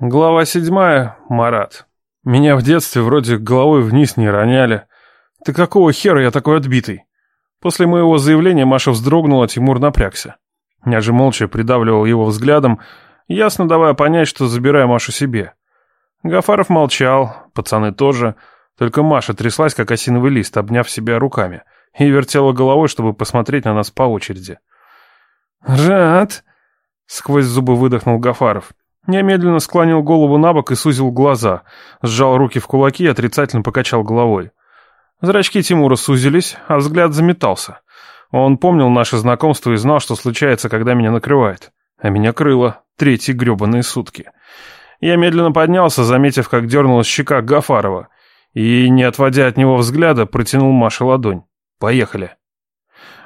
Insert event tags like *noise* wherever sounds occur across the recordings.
Глава седьмая. Марат. Меня в детстве вроде головой вниз не роняли. Ты какого хера я такой отбитый? После моего заявления Маша вздрогнула, Тимур напрягся. Я же молча придавливал его взглядом, ясно давая понять, что забираю Машу себе. Гафаров молчал, пацаны тоже, только Маша тряслась, как осиновый лист, обняв себя руками, и вертела головой, чтобы посмотреть на нас по очереди. «Рад!» — сквозь зубы выдохнул Гафаров. Я склонил голову на бок и сузил глаза, сжал руки в кулаки и отрицательно покачал головой. Зрачки Тимура сузились, а взгляд заметался. Он помнил наше знакомство и знал, что случается, когда меня накрывает. А меня крыло. Третьи гребаные сутки. Я медленно поднялся, заметив, как дернулась щека Гафарова, и, не отводя от него взгляда, протянул Маше ладонь. «Поехали».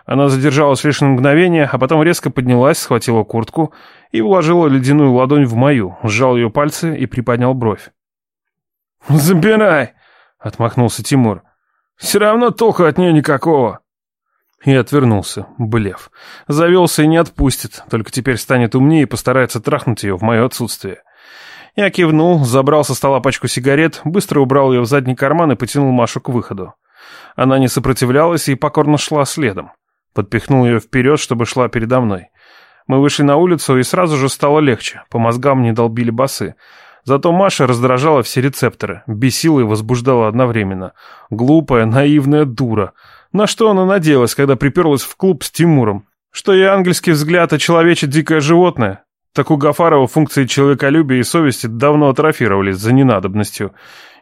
Она задержалась лишь на мгновение, а потом резко поднялась, схватила куртку и вложила ледяную ладонь в мою, сжал ее пальцы и приподнял бровь. «Забирай!» — отмахнулся Тимур. «Все равно толку от нее никакого!» И отвернулся, блев. Завелся и не отпустит, только теперь станет умнее и постарается трахнуть ее в мое отсутствие. Я кивнул, забрал со стола пачку сигарет, быстро убрал ее в задний карман и потянул Машу к выходу. Она не сопротивлялась и покорно шла следом. Подпихнул ее вперед, чтобы шла передо мной. Мы вышли на улицу, и сразу же стало легче. По мозгам не долбили басы. Зато Маша раздражала все рецепторы, бесила и возбуждала одновременно. Глупая, наивная дура. На что она надеялась, когда приперлась в клуб с Тимуром? Что и ангельский взгляд, а человече дикое животное? Так у Гафарова функции человеколюбия и совести давно атрофировались за ненадобностью.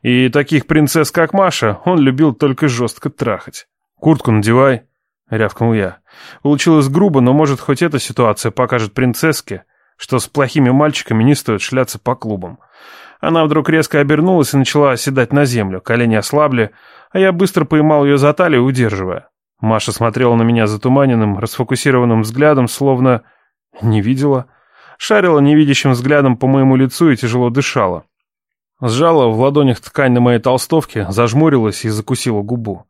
И таких принцесс, как Маша, он любил только жестко трахать. «Куртку надевай», — рявкнул я. Получилось грубо, но, может, хоть эта ситуация покажет принцесске, что с плохими мальчиками не стоит шляться по клубам. Она вдруг резко обернулась и начала оседать на землю, колени ослабли, а я быстро поймал ее за талию, удерживая. Маша смотрела на меня затуманенным, расфокусированным взглядом, словно не видела. Шарила невидящим взглядом по моему лицу и тяжело дышала. Сжала в ладонях ткань на моей толстовке, зажмурилась и закусила губу.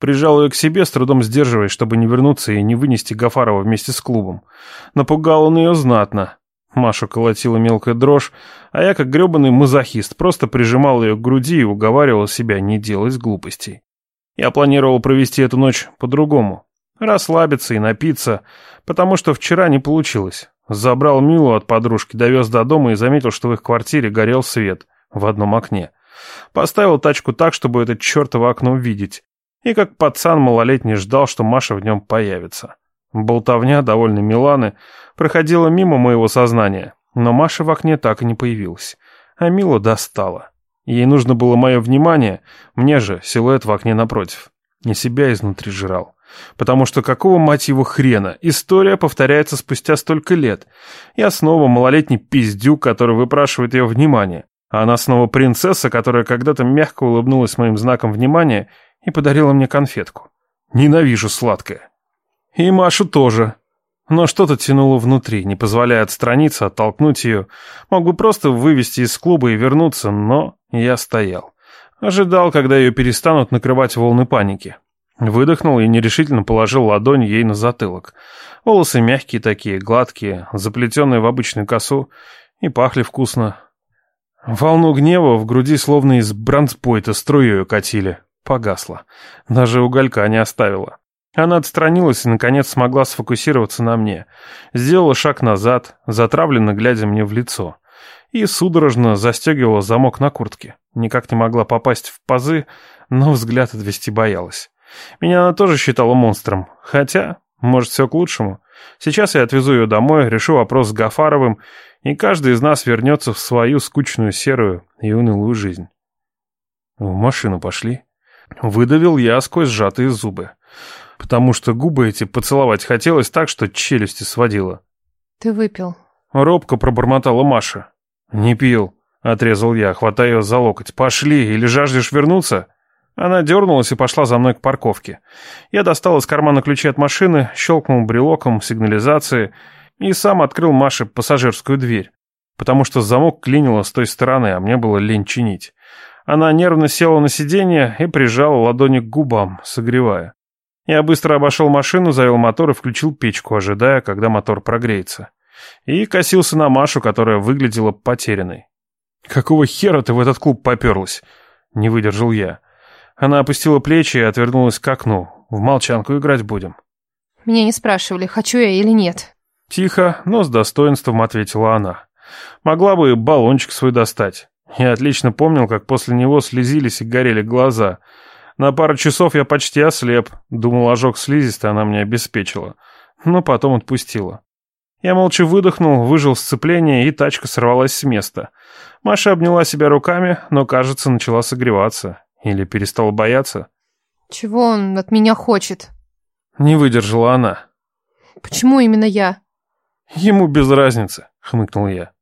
Прижал ее к себе, с трудом сдерживаясь, чтобы не вернуться и не вынести Гафарова вместе с клубом. Напугал он ее знатно. Машу колотила мелкая дрожь, а я, как гребаный мазохист, просто прижимал ее к груди и уговаривал себя не делать глупостей. Я планировал провести эту ночь по-другому. Расслабиться и напиться, потому что вчера не получилось. Забрал Милу от подружки, довез до дома и заметил, что в их квартире горел свет в одном окне. Поставил тачку так, чтобы это чертово окно видеть и как пацан малолетний ждал, что Маша в нем появится. Болтовня довольно Миланы проходила мимо моего сознания, но Маша в окне так и не появилась, а Мила достала. Ей нужно было мое внимание, мне же силуэт в окне напротив. И себя изнутри жрал. Потому что какого, мать его, хрена, история повторяется спустя столько лет. Я снова малолетний пиздюк, который выпрашивает ее внимание. А она снова принцесса, которая когда-то мягко улыбнулась моим знаком внимания и подарила мне конфетку. Ненавижу сладкое. И Машу тоже. Но что-то тянуло внутри, не позволяя отстраниться, оттолкнуть ее. Мог бы просто вывести из клуба и вернуться, но я стоял. Ожидал, когда ее перестанут накрывать волны паники. Выдохнул и нерешительно положил ладонь ей на затылок. Волосы мягкие такие, гладкие, заплетенные в обычную косу, и пахли вкусно. Волну гнева в груди словно из бронспойта струёю катили. Погасла. Даже уголька не оставила. Она отстранилась и, наконец, смогла сфокусироваться на мне. Сделала шаг назад, затравленно глядя мне в лицо. И судорожно застегивала замок на куртке. Никак не могла попасть в пазы, но взгляд отвести боялась. Меня она тоже считала монстром. Хотя, может, все к лучшему. Сейчас я отвезу ее домой, решу вопрос с Гафаровым, и каждый из нас вернется в свою скучную серую и унылую жизнь. В машину пошли. Выдавил я сквозь сжатые зубы. Потому что губы эти поцеловать хотелось так, что челюсти сводило. «Ты выпил». Робко пробормотала Маша. «Не пил», — отрезал я, хватая ее за локоть. «Пошли, или жаждешь вернуться?» Она дернулась и пошла за мной к парковке. Я достал из кармана ключи от машины, щелкнул брелоком сигнализации и сам открыл Маше пассажирскую дверь, потому что замок клинило с той стороны, а мне было лень чинить. Она нервно села на сиденье и прижала ладони к губам, согревая. Я быстро обошел машину, завел мотор и включил печку, ожидая, когда мотор прогреется. И косился на Машу, которая выглядела потерянной. «Какого хера ты в этот клуб поперлась?» Не выдержал я. Она опустила плечи и отвернулась к окну. В молчанку играть будем. Меня не спрашивали, хочу я или нет. Тихо, но с достоинством ответила она. Могла бы баллончик свой достать. Я отлично помнил, как после него слезились и горели глаза. На пару часов я почти ослеп. Думал, ожог слизистой она мне обеспечила. Но потом отпустила. Я молча выдохнул, выжил сцепление, и тачка сорвалась с места. Маша обняла себя руками, но, кажется, начала согреваться. Или перестала бояться. Чего он от меня хочет? Не выдержала она. Почему именно я? Ему без разницы, хмыкнул я.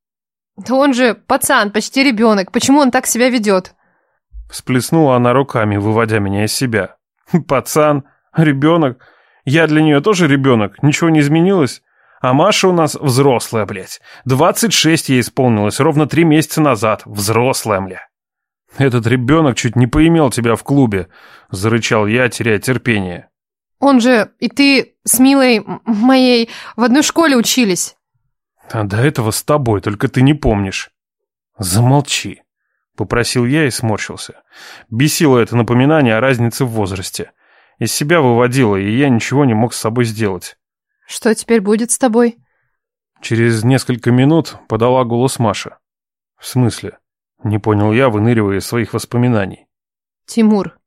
Да он же пацан, почти ребенок. Почему он так себя ведет? Всплеснула она руками, выводя меня из себя. *laughs* Пацан, ребенок. Я для нее тоже ребенок. Ничего не изменилось. А Маша у нас взрослая, блядь. Двадцать шесть ей исполнилось, ровно три месяца назад. Взрослая, бля. Этот ребенок чуть не поимел тебя в клубе, зарычал я, теряя терпение. Он же и ты с Милой моей в одной школе учились. А до этого с тобой, только ты не помнишь. Замолчи, попросил я и сморщился. Бесило это напоминание о разнице в возрасте. Из себя выводило, и я ничего не мог с собой сделать. Что теперь будет с тобой? Через несколько минут подала голос Маша. В смысле? Не понял я, выныривая из своих воспоминаний. Тимур.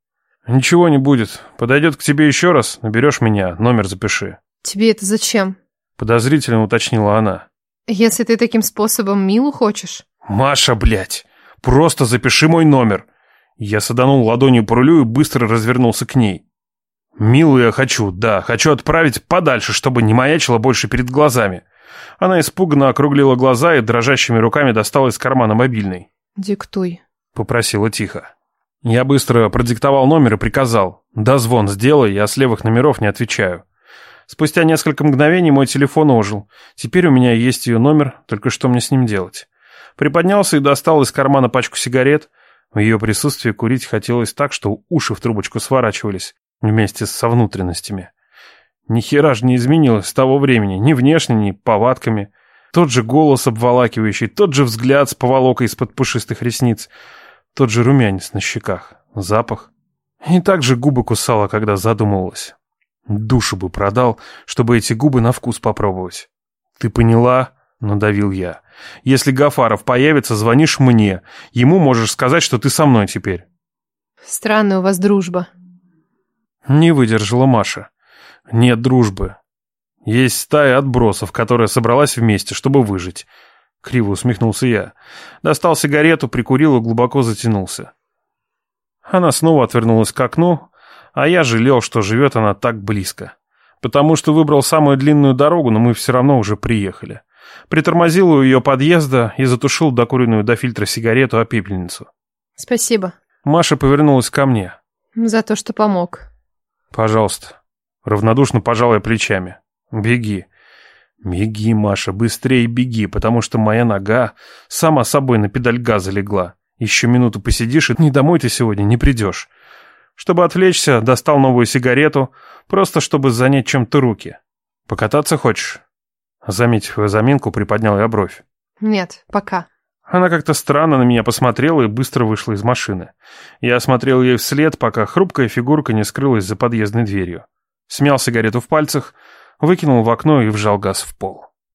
Ничего не будет. Подойдет к тебе еще раз, наберешь меня, номер запиши. Тебе это зачем? Подозрительно уточнила она. Если ты таким способом Милу хочешь. Маша, блядь, просто запиши мой номер. Я саданул ладонью по рулю и быстро развернулся к ней. «Милую я хочу, да, хочу отправить подальше, чтобы не маячила больше перед глазами». Она испуганно округлила глаза и дрожащими руками достала из кармана мобильный. «Диктуй», — попросила тихо. Я быстро продиктовал номер и приказал. «Дозвон сделай, я с левых номеров не отвечаю». Спустя несколько мгновений мой телефон ожил. Теперь у меня есть ее номер, только что мне с ним делать? Приподнялся и достал из кармана пачку сигарет. В ее присутствии курить хотелось так, что уши в трубочку сворачивались вместе со внутренностями. Ни хера ж не изменилось с того времени, ни внешне, ни повадками. Тот же голос обволакивающий, тот же взгляд с поволокой из-под пушистых ресниц, тот же румянец на щеках, запах. И так же губы кусала, когда задумывалась. Душу бы продал, чтобы эти губы на вкус попробовать. «Ты поняла?» — надавил я. «Если Гафаров появится, звонишь мне. Ему можешь сказать, что ты со мной теперь». «Странная у вас дружба», не выдержала Маша. Нет дружбы. Есть стая отбросов, которая собралась вместе, чтобы выжить. Криво усмехнулся я. Достал сигарету, прикурил и глубоко затянулся. Она снова отвернулась к окну, а я жалел, что живет она так близко. Потому что выбрал самую длинную дорогу, но мы все равно уже приехали. Притормозил у ее подъезда и затушил докуренную до фильтра сигарету о пепельницу. «Спасибо». Маша повернулась ко мне. «За то, что помог». «Пожалуйста». Равнодушно пожалуй плечами. «Беги». «Беги, Маша, быстрее беги, потому что моя нога сама собой на педаль газа легла. Еще минуту посидишь, и не домой ты сегодня не придешь». Чтобы отвлечься, достал новую сигарету, просто чтобы занять чем-то руки. «Покататься хочешь?» Заметив ее заминку, приподнял я бровь. «Нет, пока». Она как-то странно на меня посмотрела и быстро вышла из машины. Я осмотрел ей вслед, пока хрупкая фигурка не скрылась за подъездной дверью. Смял сигарету в пальцах, выкинул в окно и вжал газ в пол.